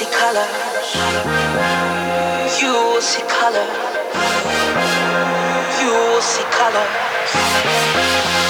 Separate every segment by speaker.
Speaker 1: see color. You will see color. You will see color.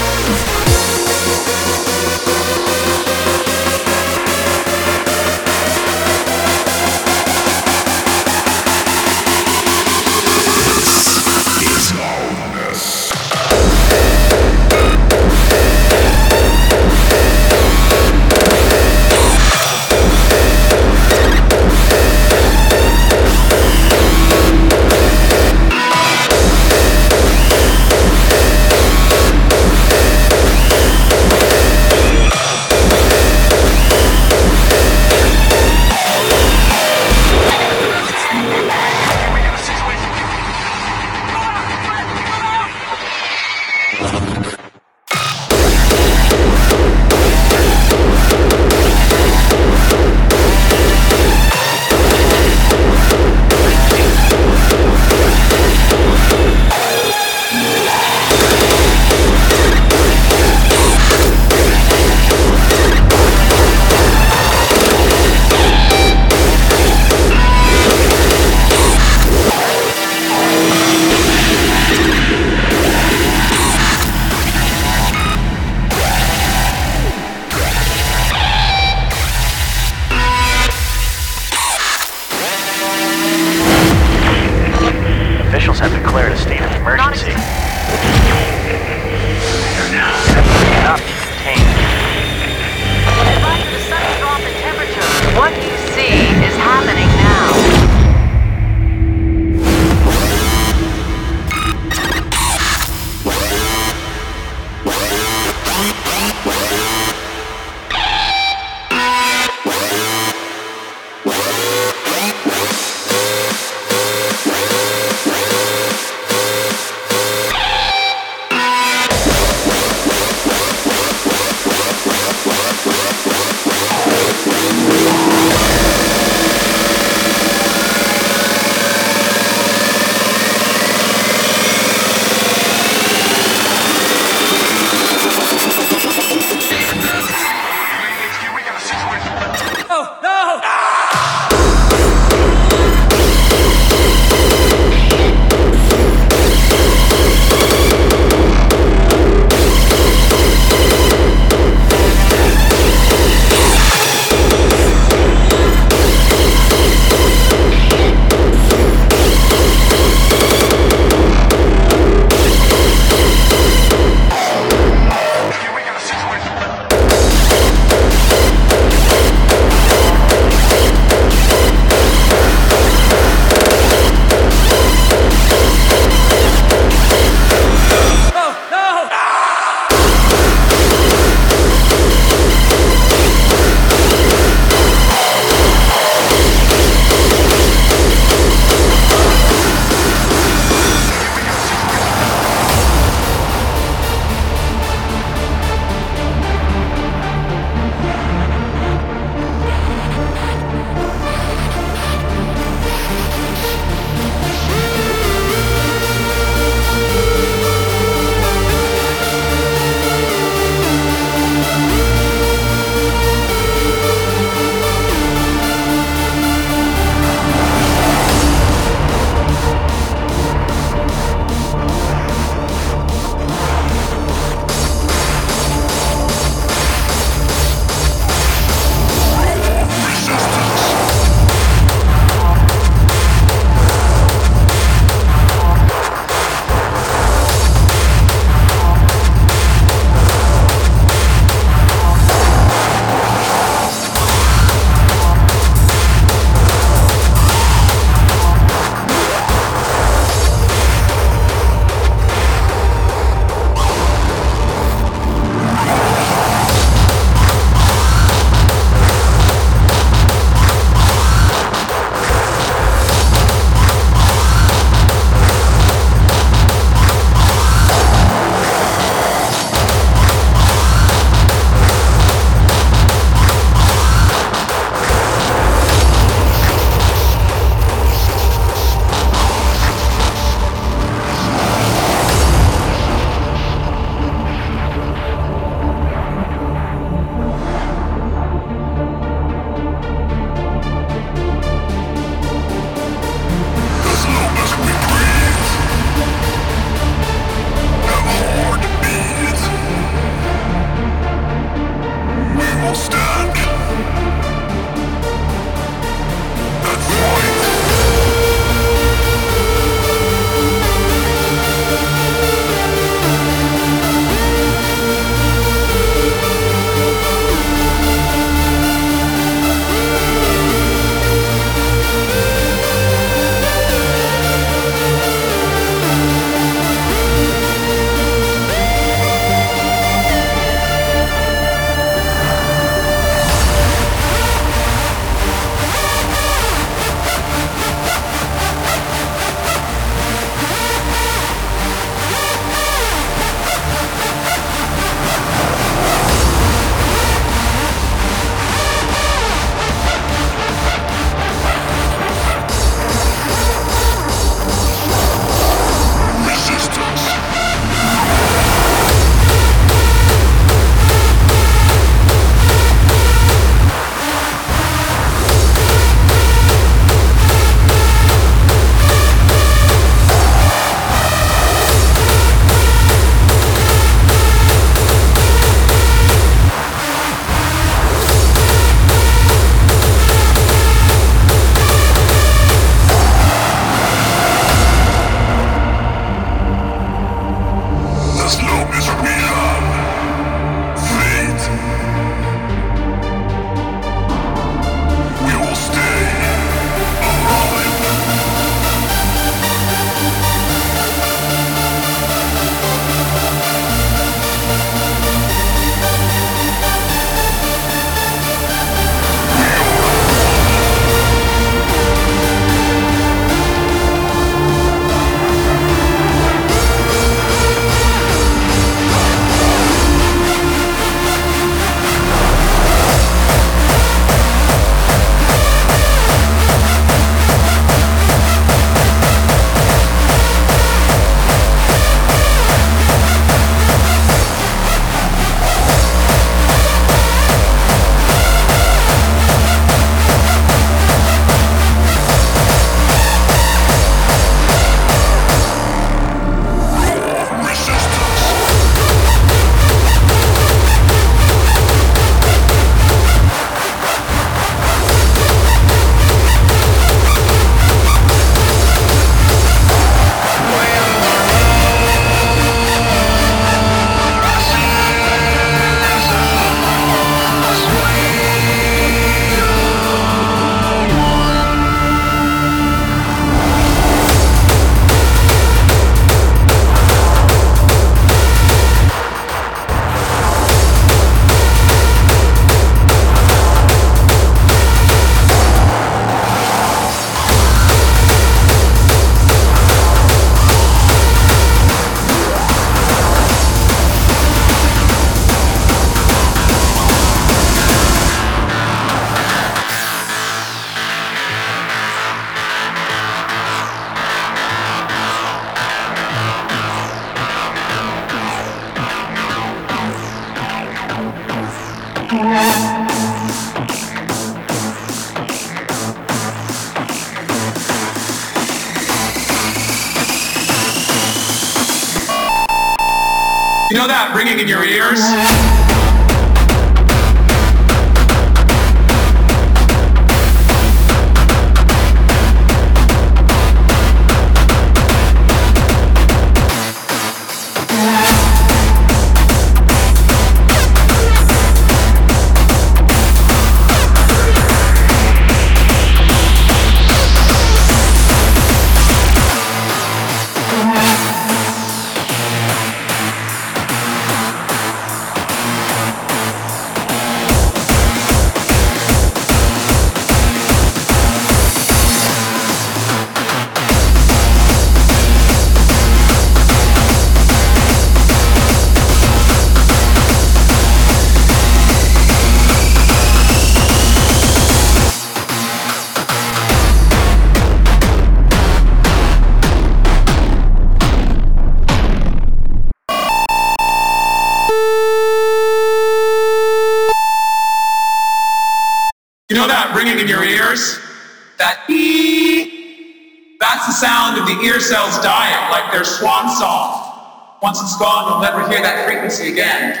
Speaker 2: hear cells dying like their swan song. Once it's gone, you'll never hear that frequency again.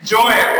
Speaker 2: Enjoy it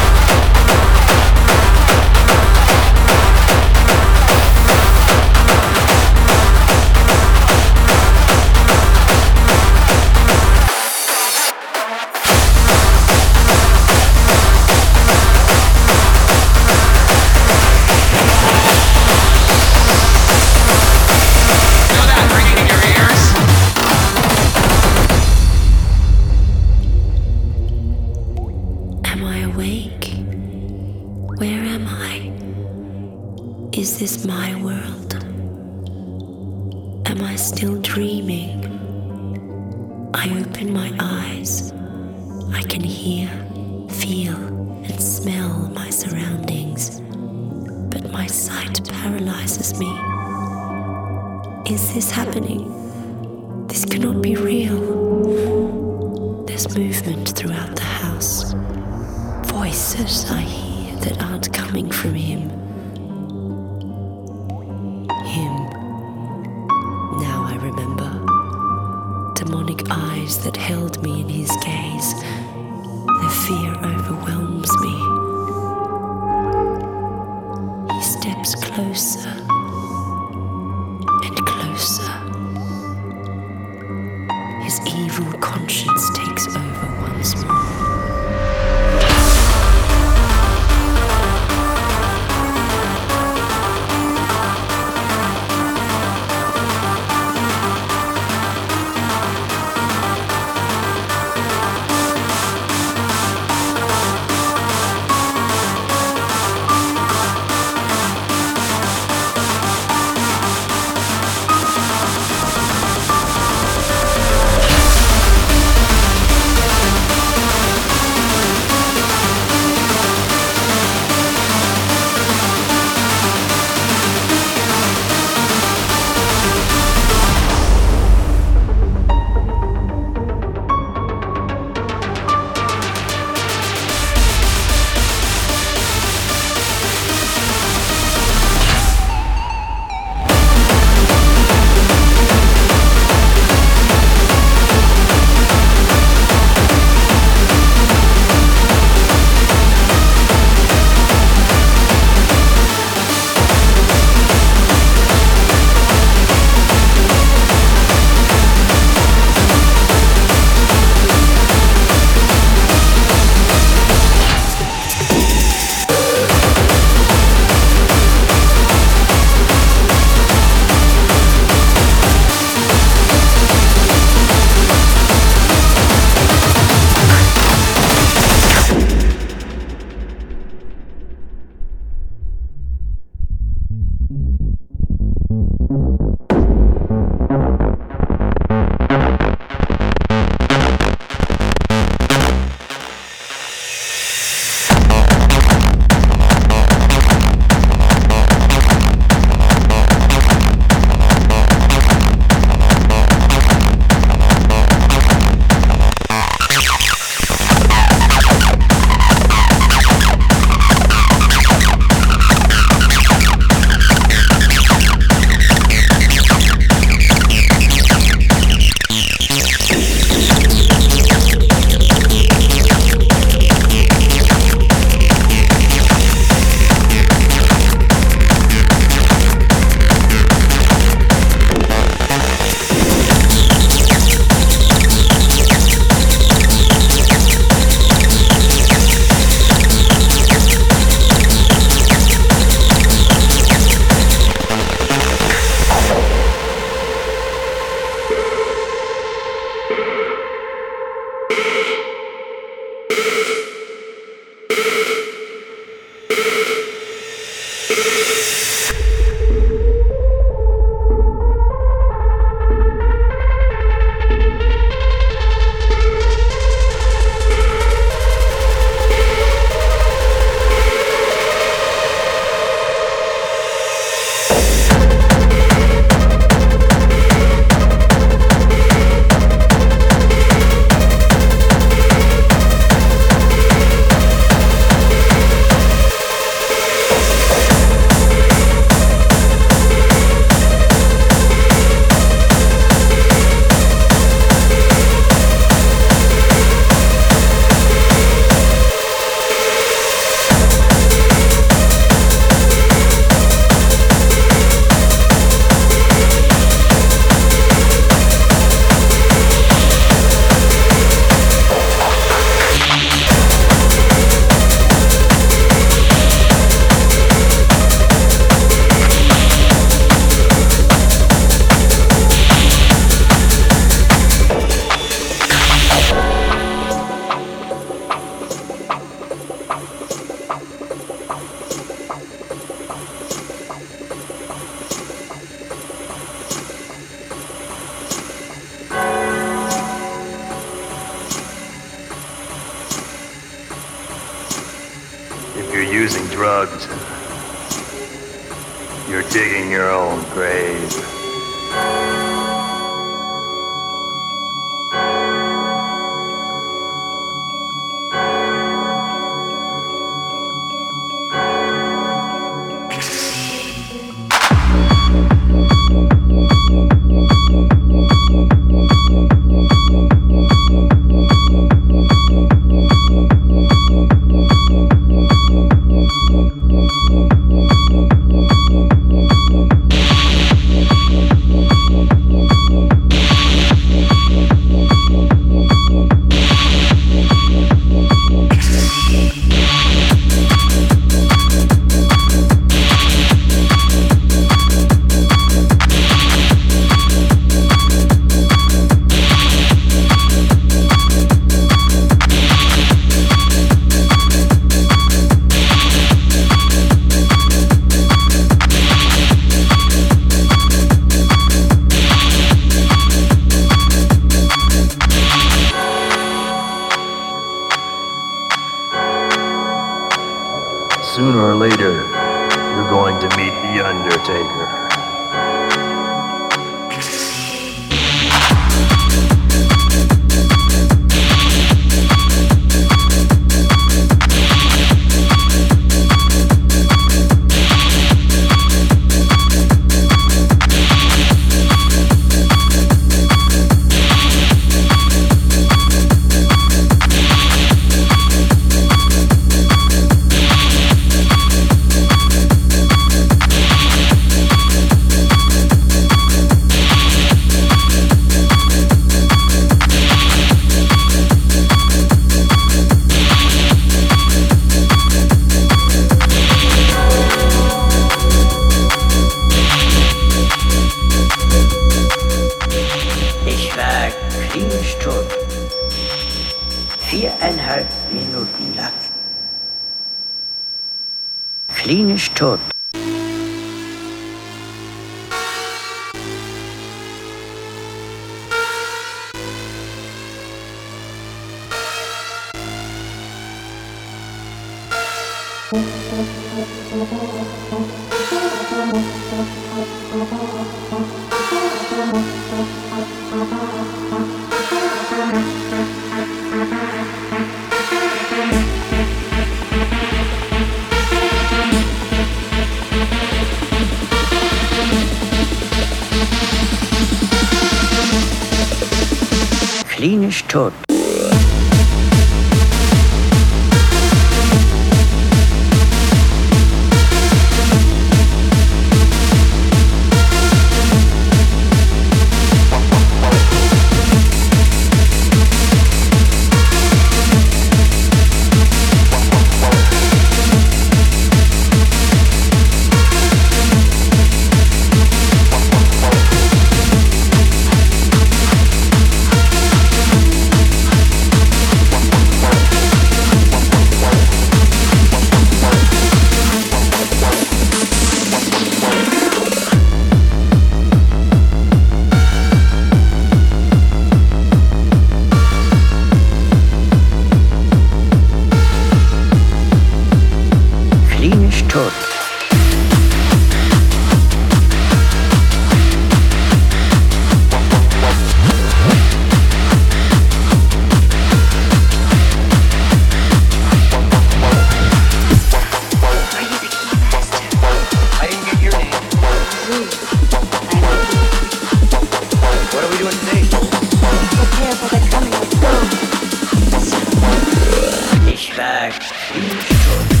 Speaker 3: back.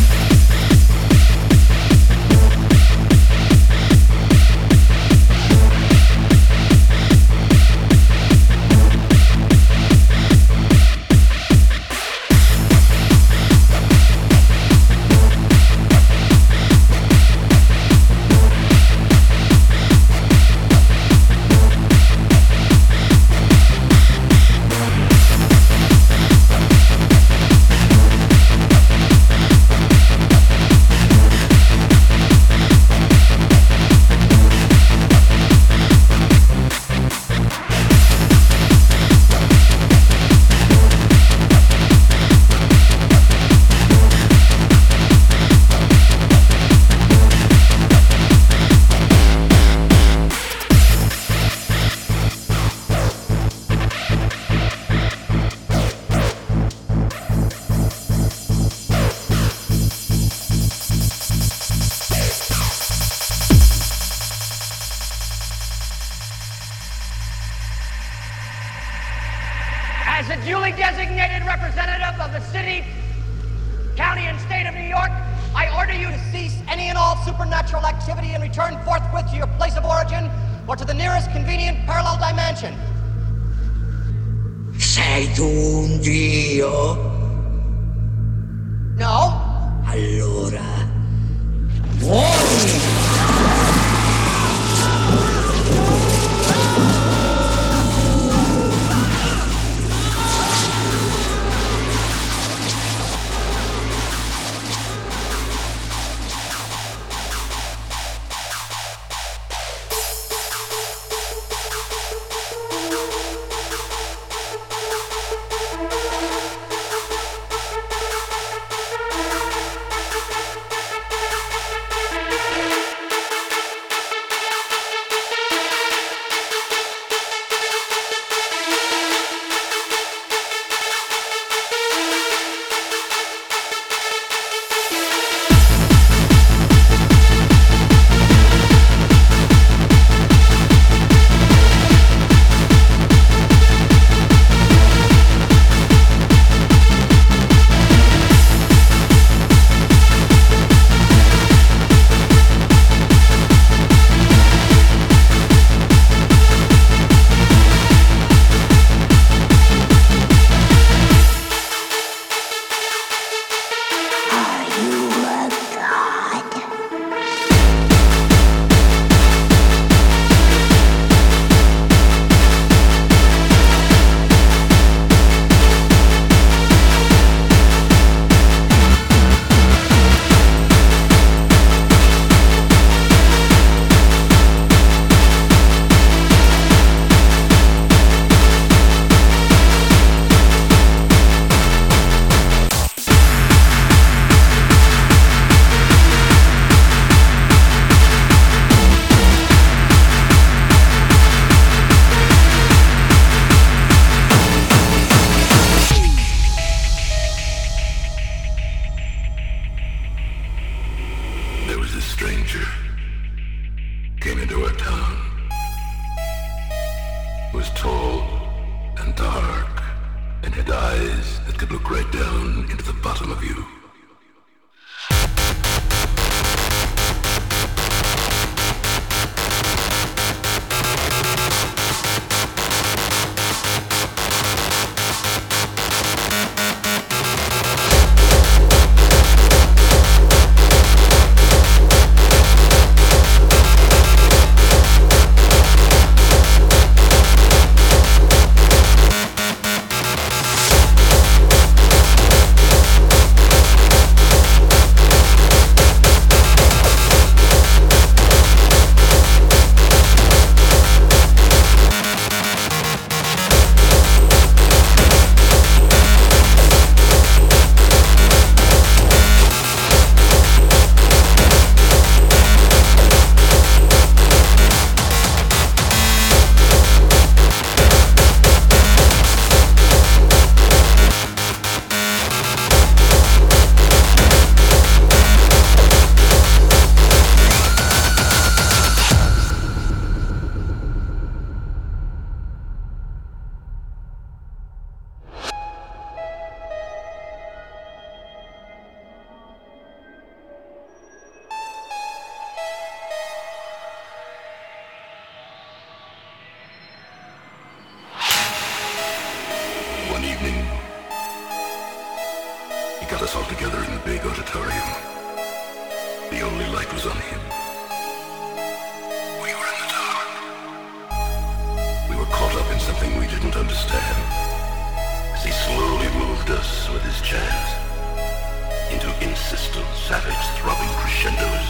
Speaker 3: Savage, throbbing crescendos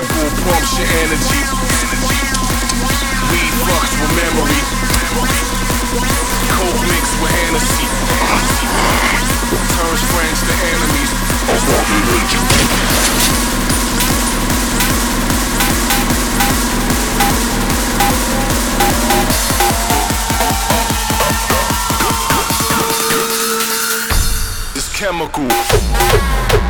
Speaker 4: simple pumps your energy. Weed fucks with memory. Coke mixed with Hennessy. Turns friends to enemies. Oh, this chemical.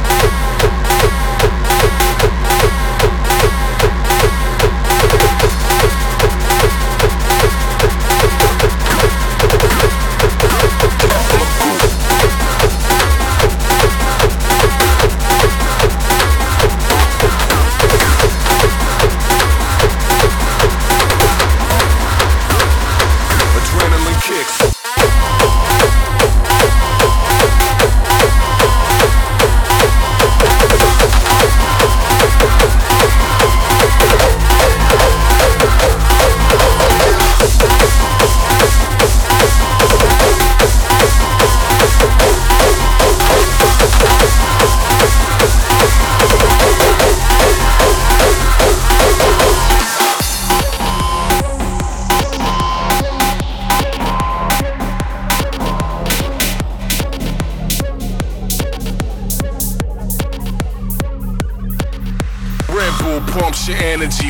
Speaker 5: energy.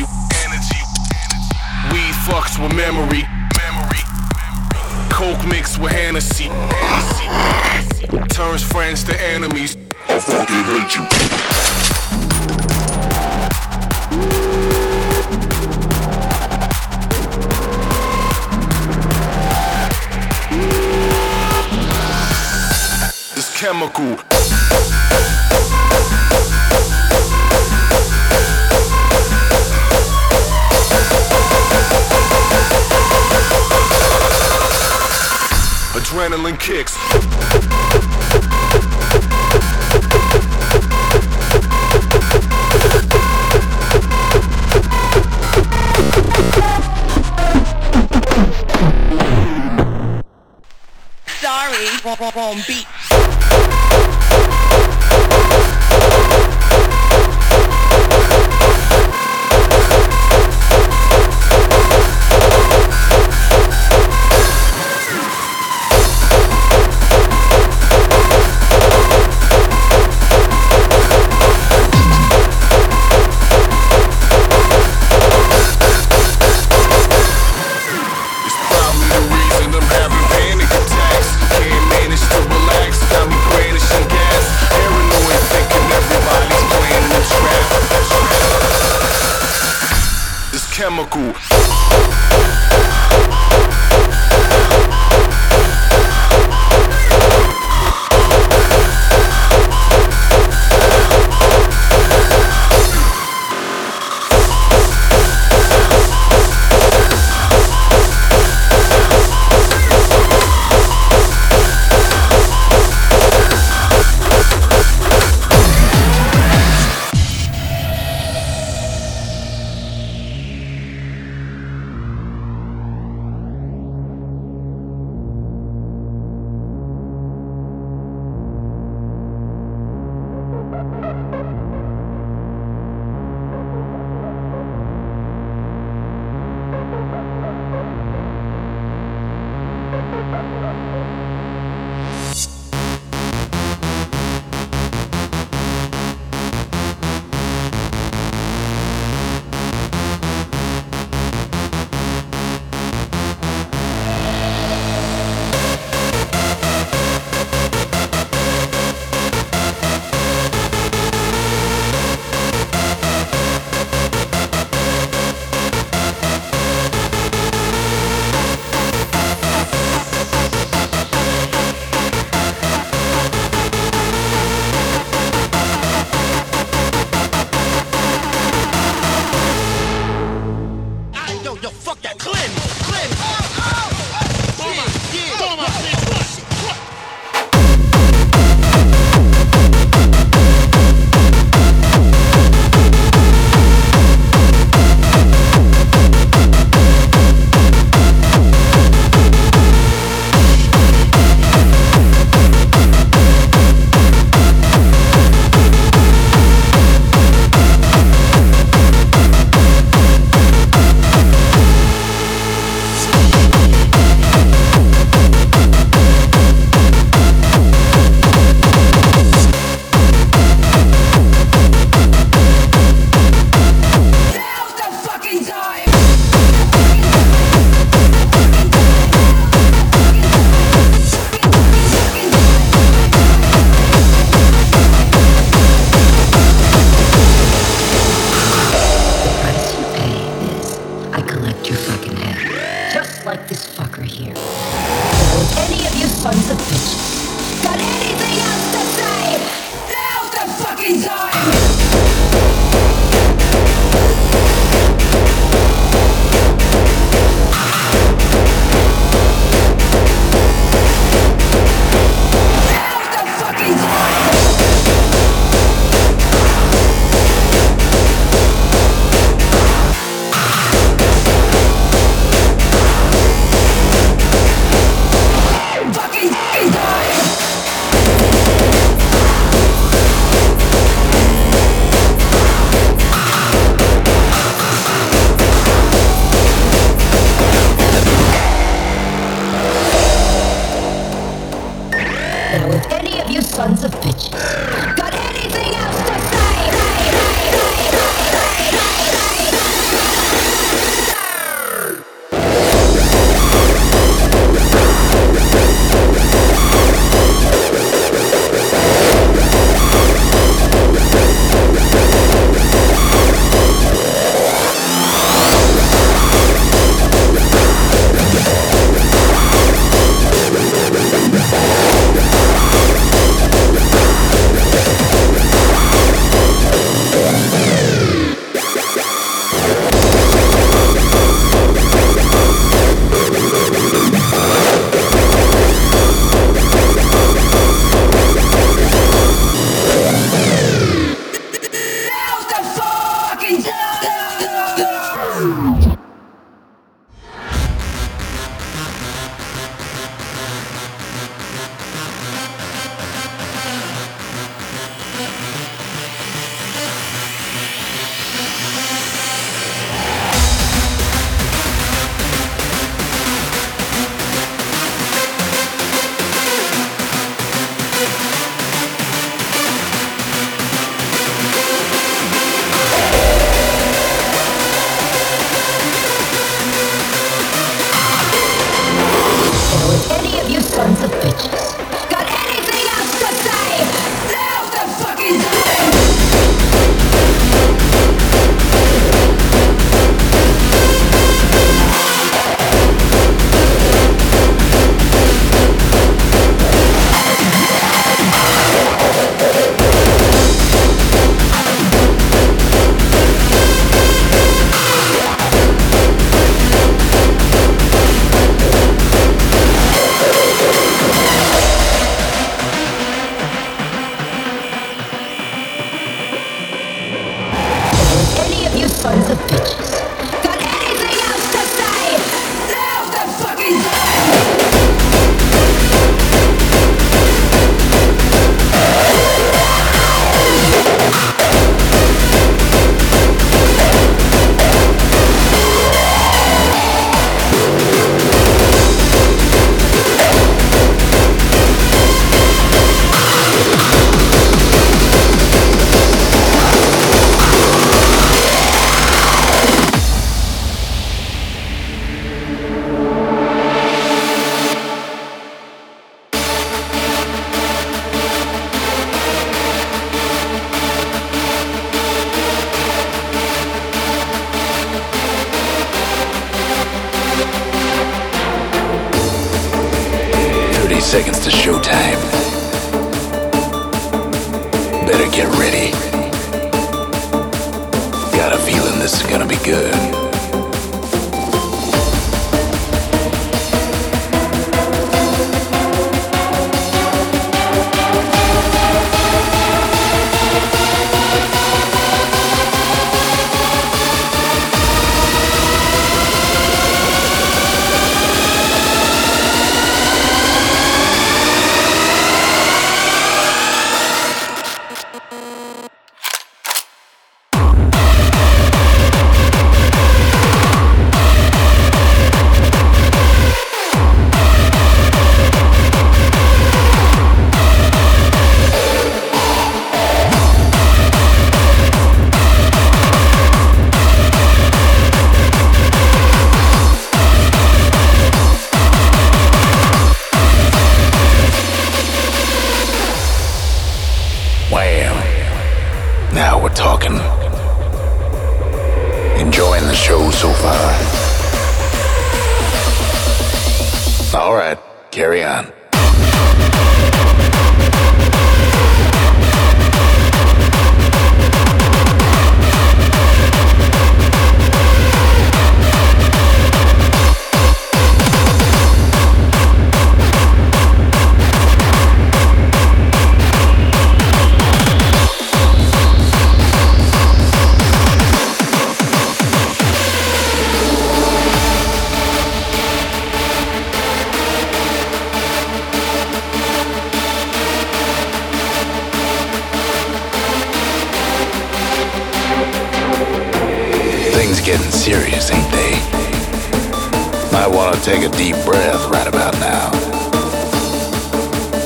Speaker 5: Take a deep breath right about now.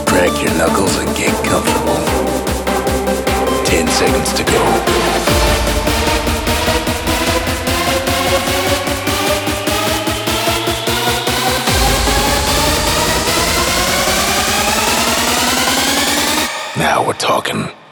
Speaker 6: crack your knuckles and get comfortable. Ten seconds to go. Now we're talking.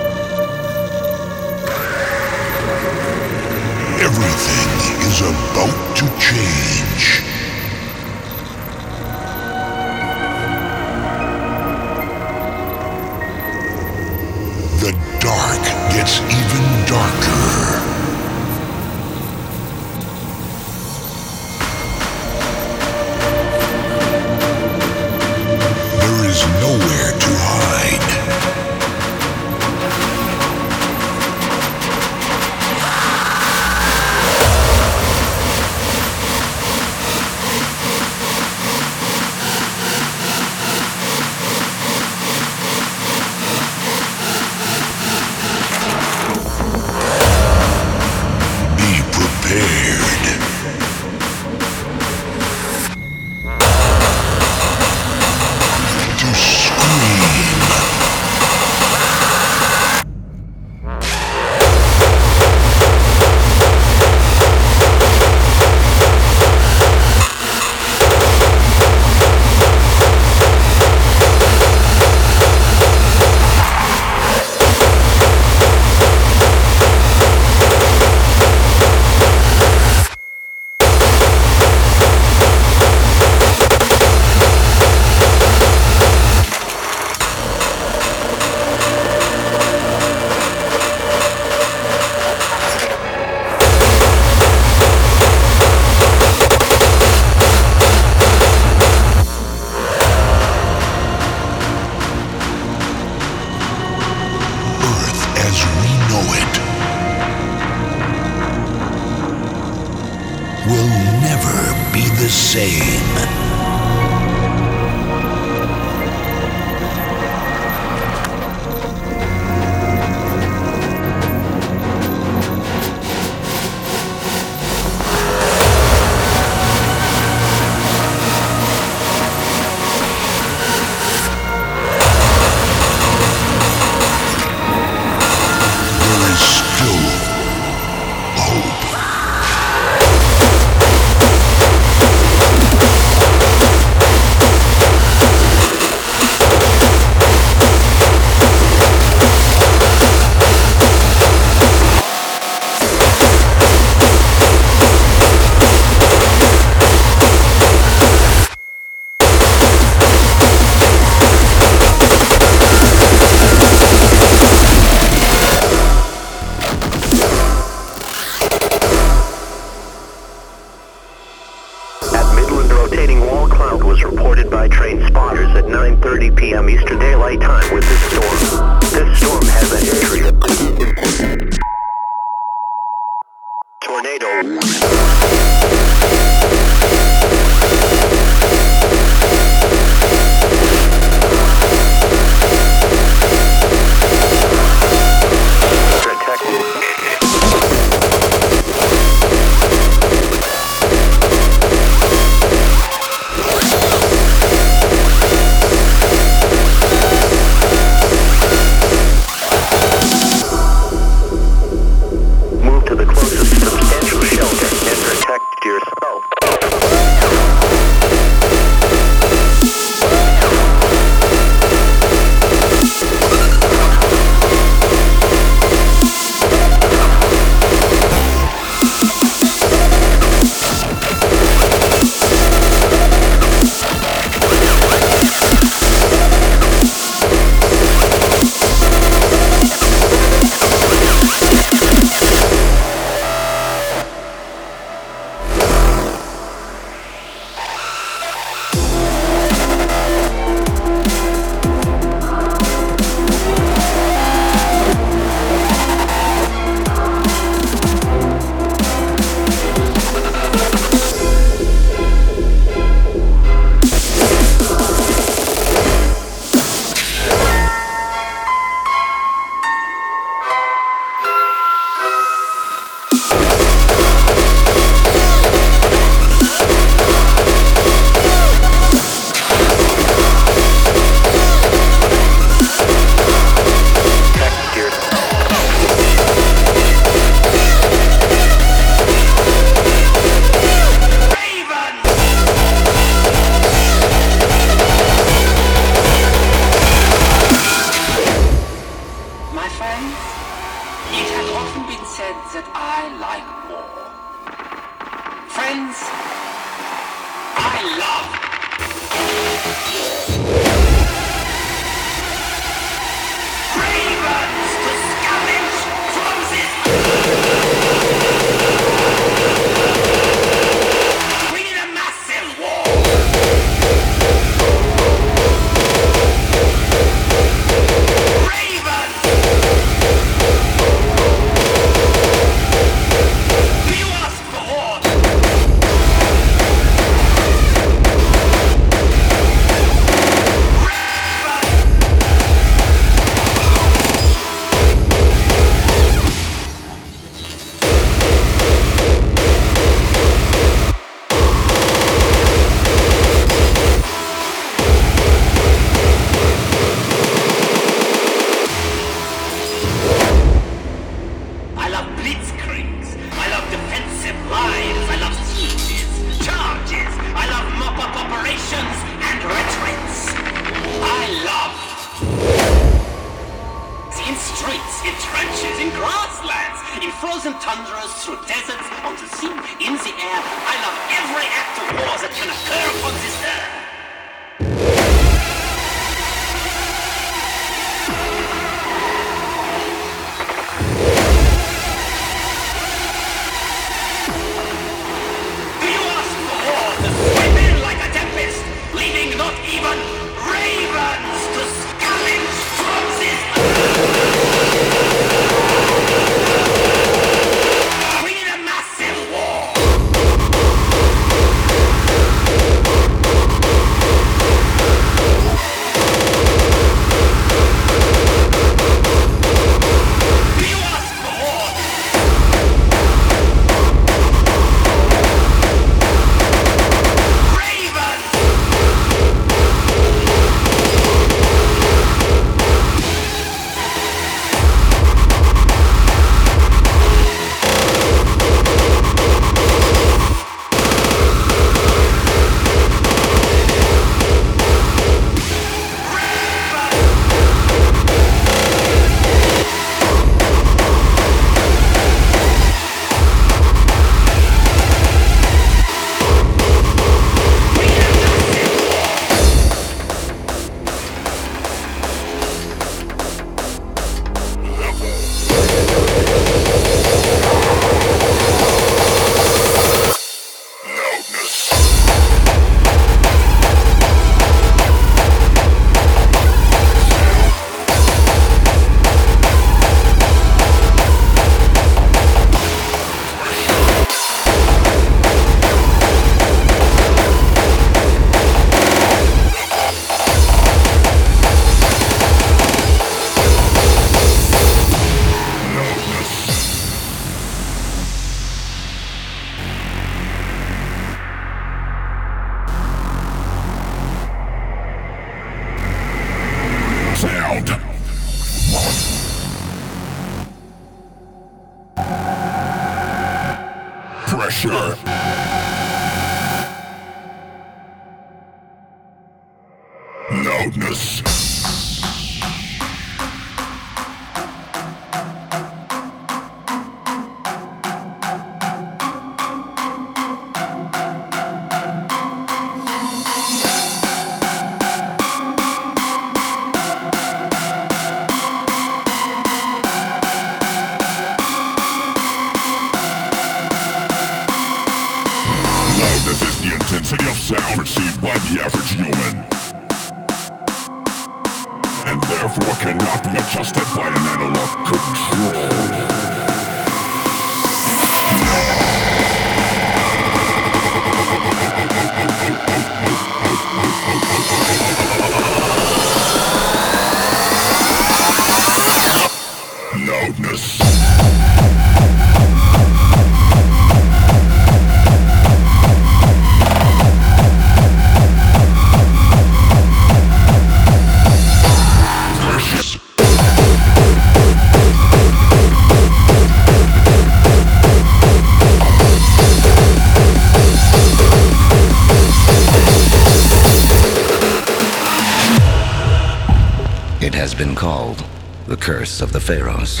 Speaker 6: Called the Curse of the Pharaohs.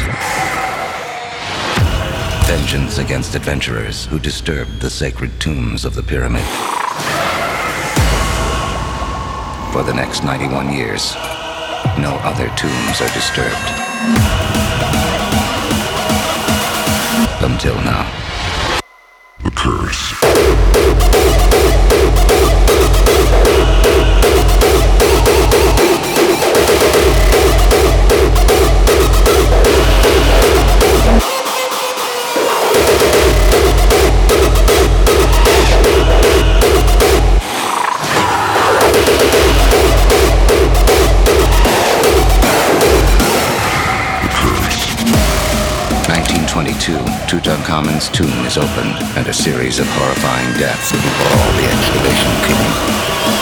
Speaker 6: Vengeance against adventurers who disturbed the sacred tombs of the pyramid. For the next 91 years, no other tombs are disturbed. Until now.
Speaker 7: The curse.
Speaker 6: Tutankhamun's tomb is opened, and a series of horrifying deaths befall the excavation king.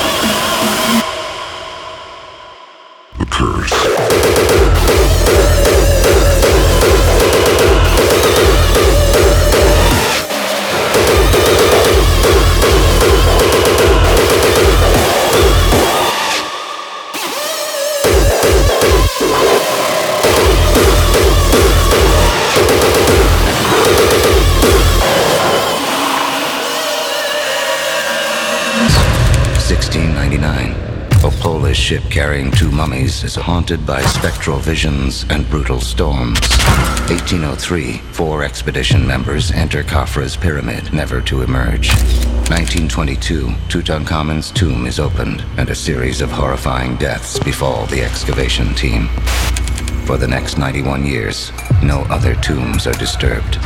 Speaker 6: is haunted by spectral visions and brutal storms. 1803, four expedition members enter Khafre's pyramid, never to emerge. 1922, Tutankhamen's tomb is opened, and a series of horrifying deaths befall the excavation team. For the next 91 years, no other tombs are disturbed.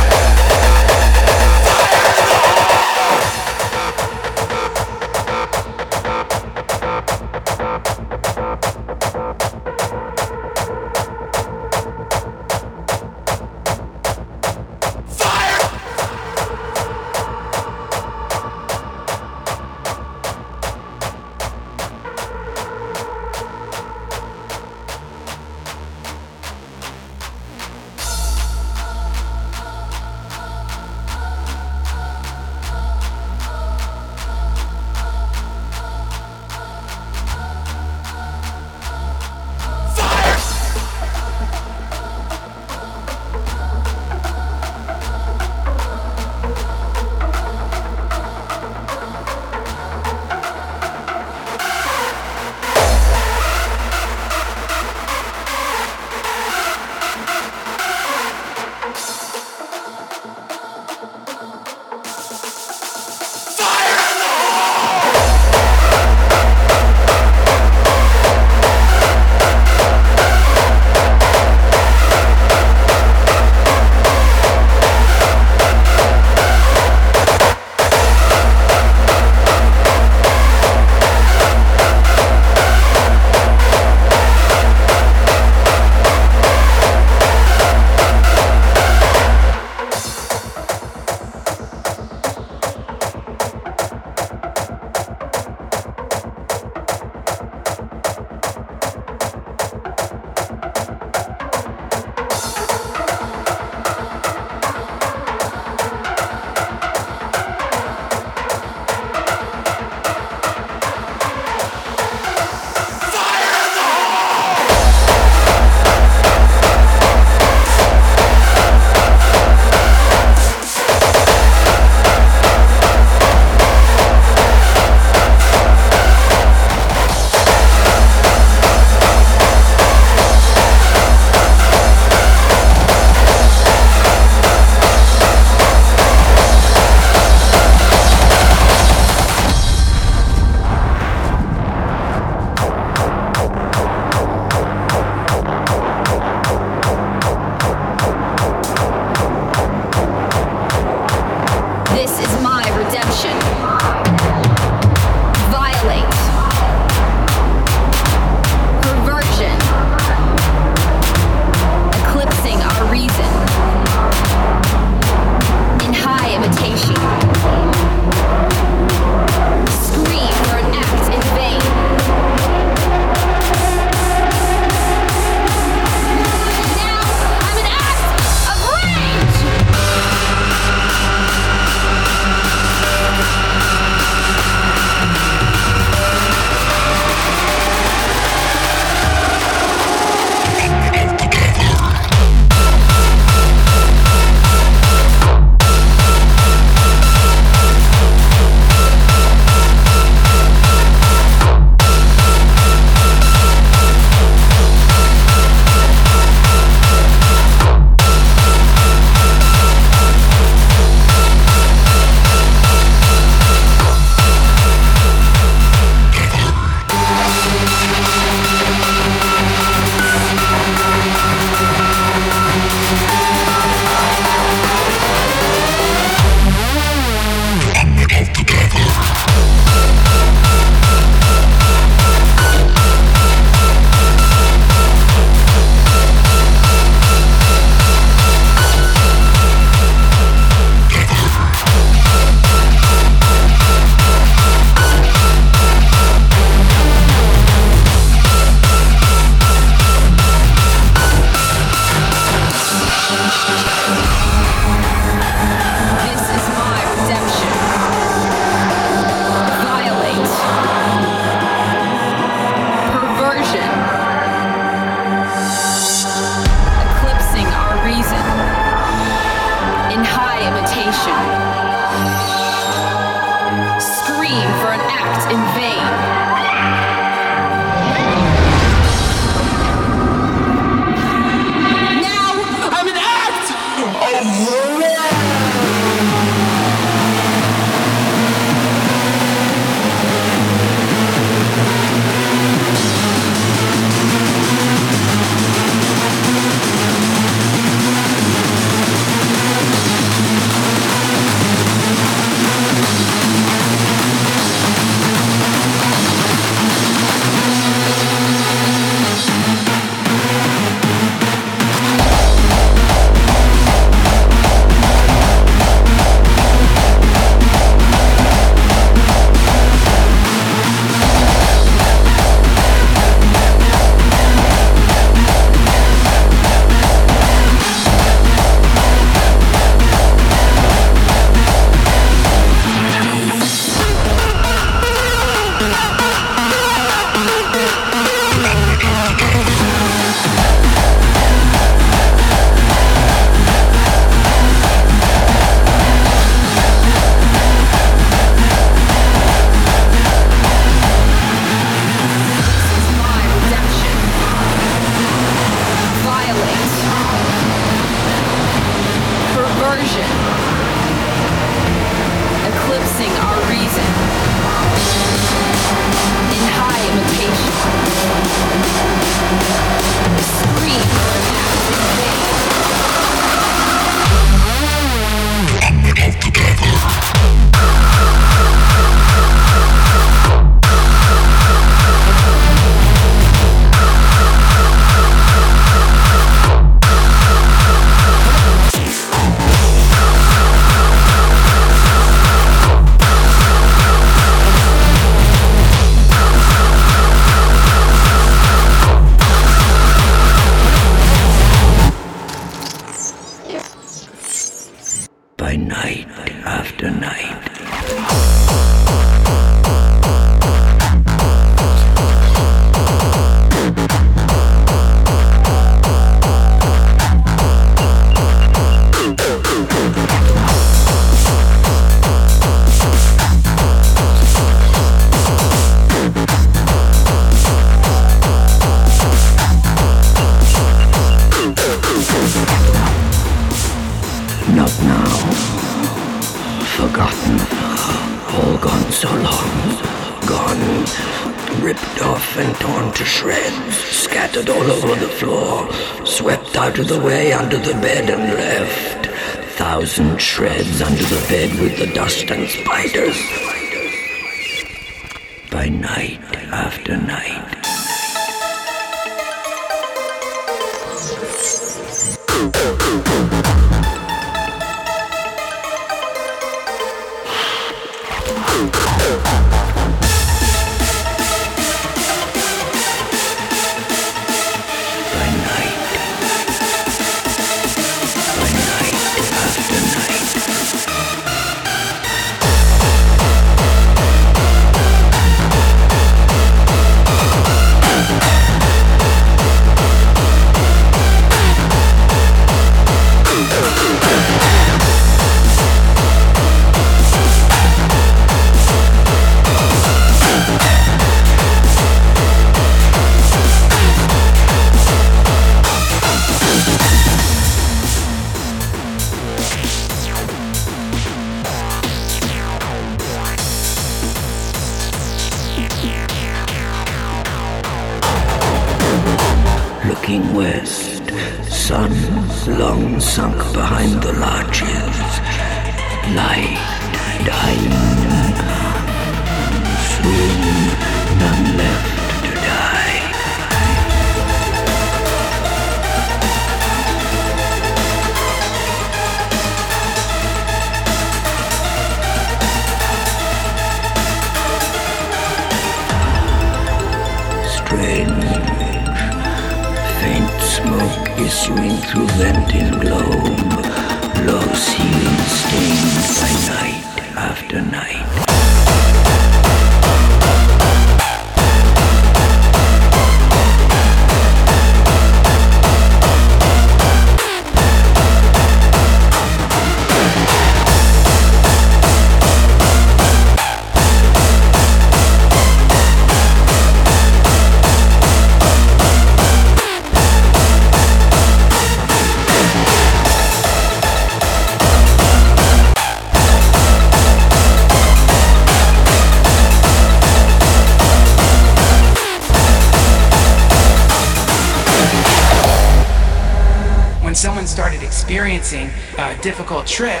Speaker 8: A
Speaker 9: trip,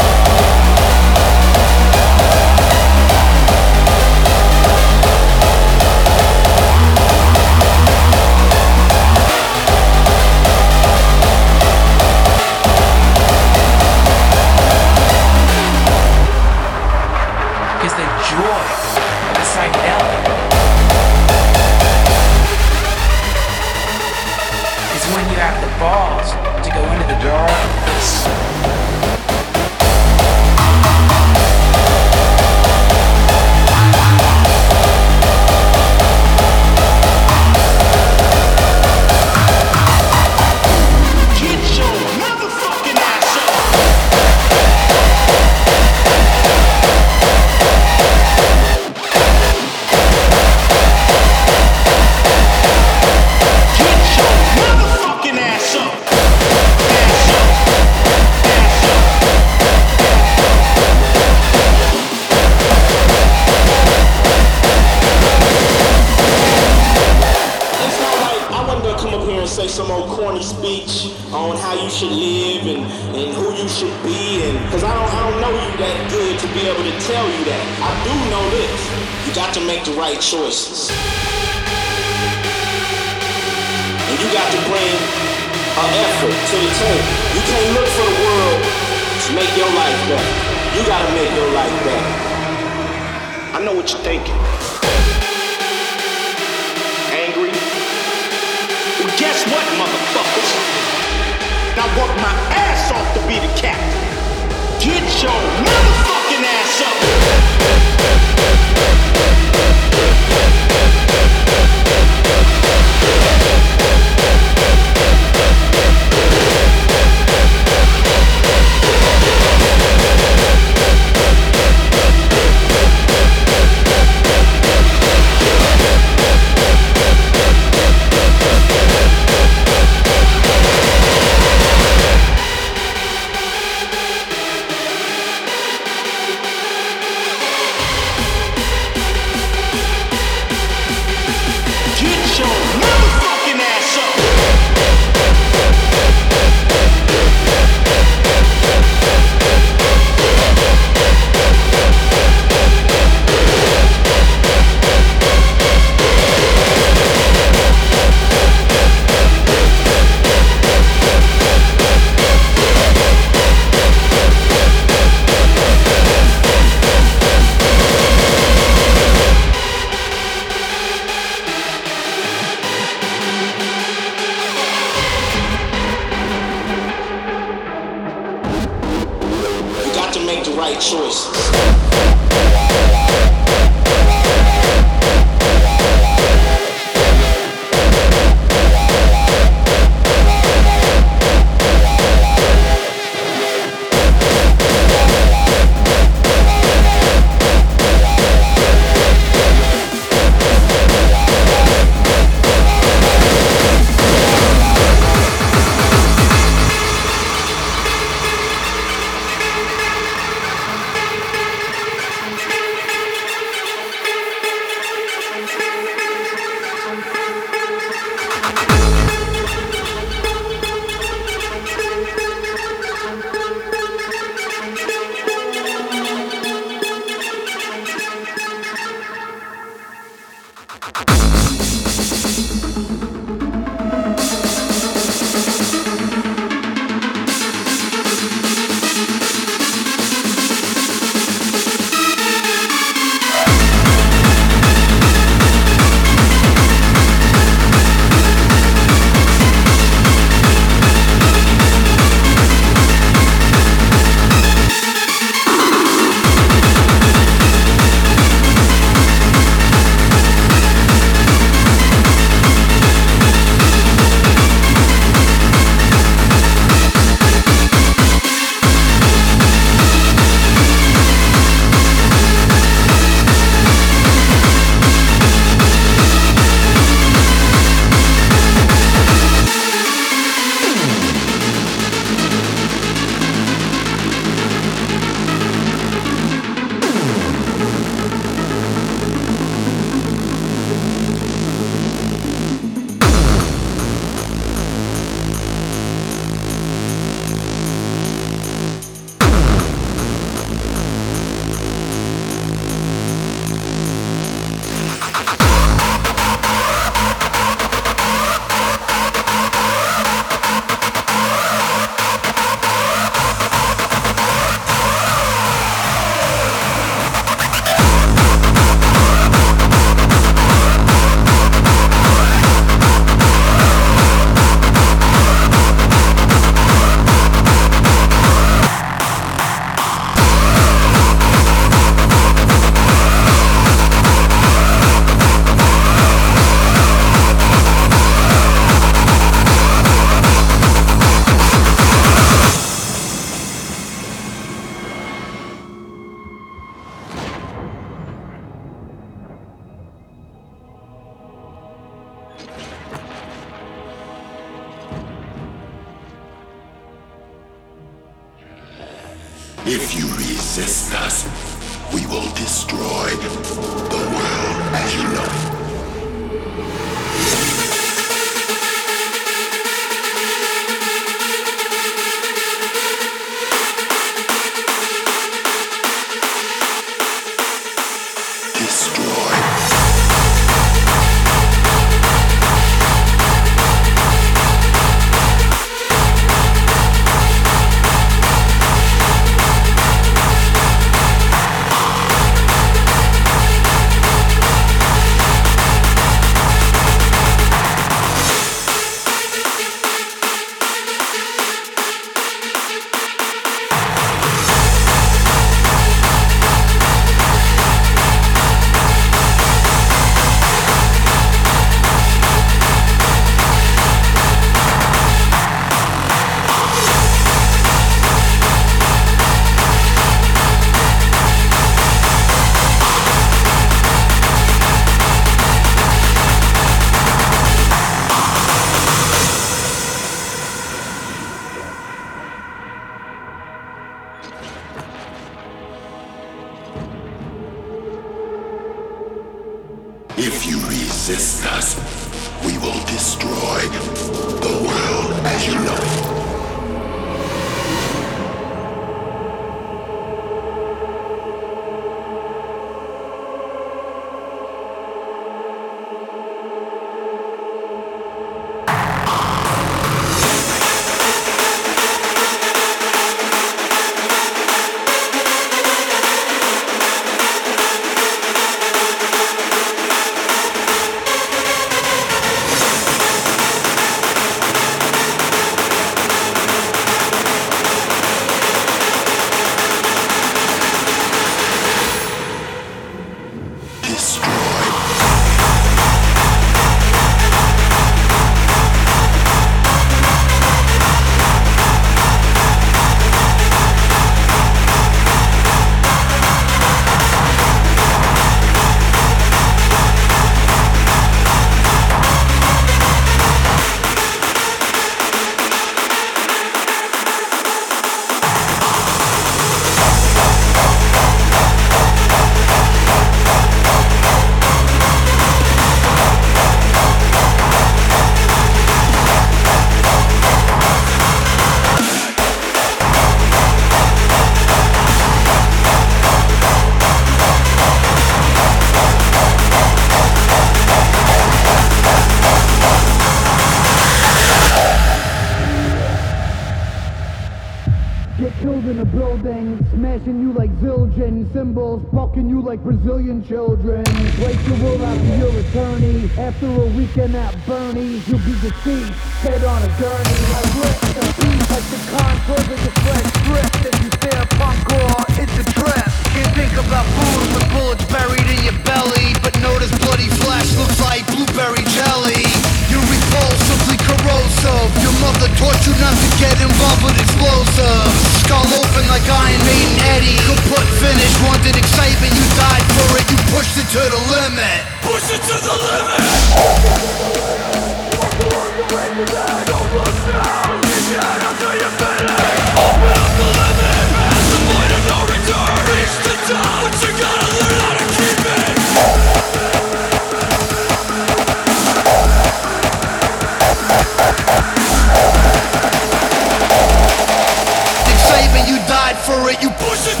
Speaker 9: You
Speaker 10: push it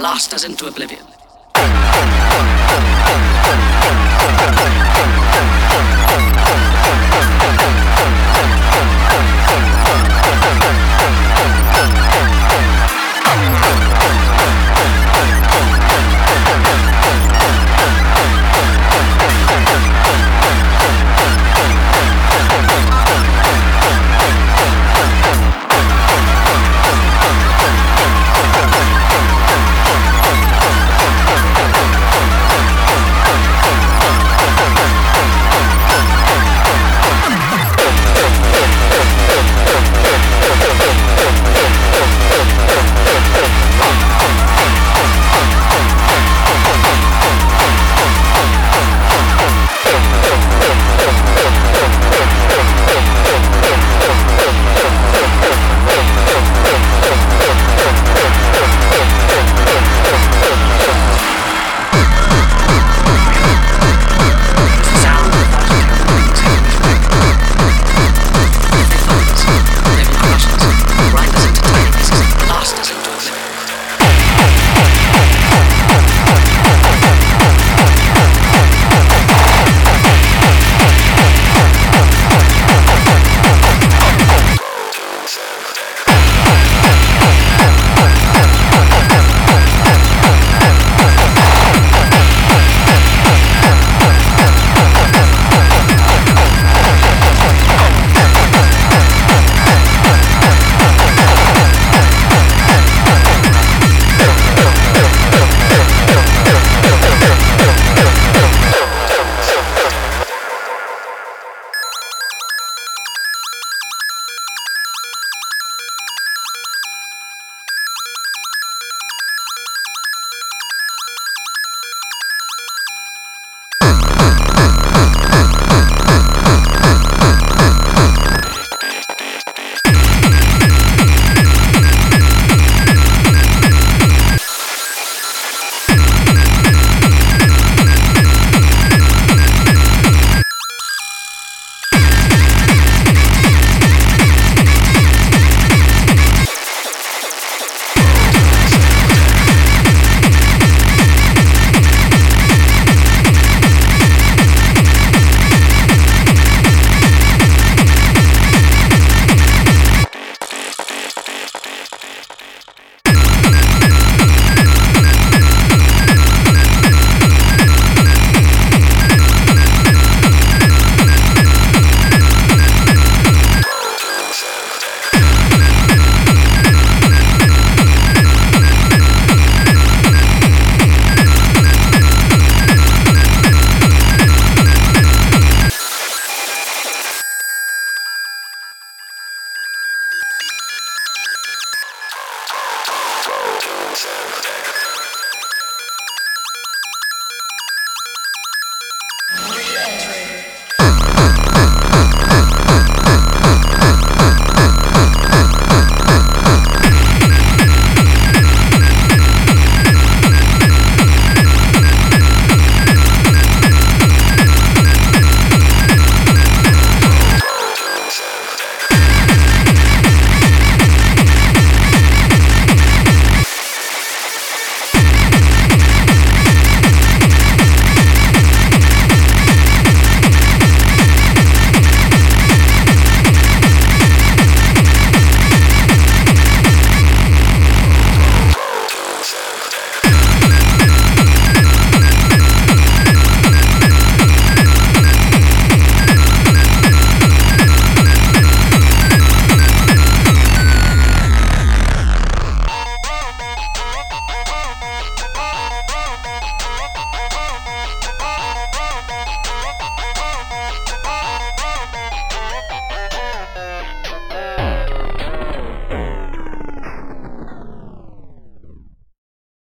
Speaker 11: blast us into oblivion.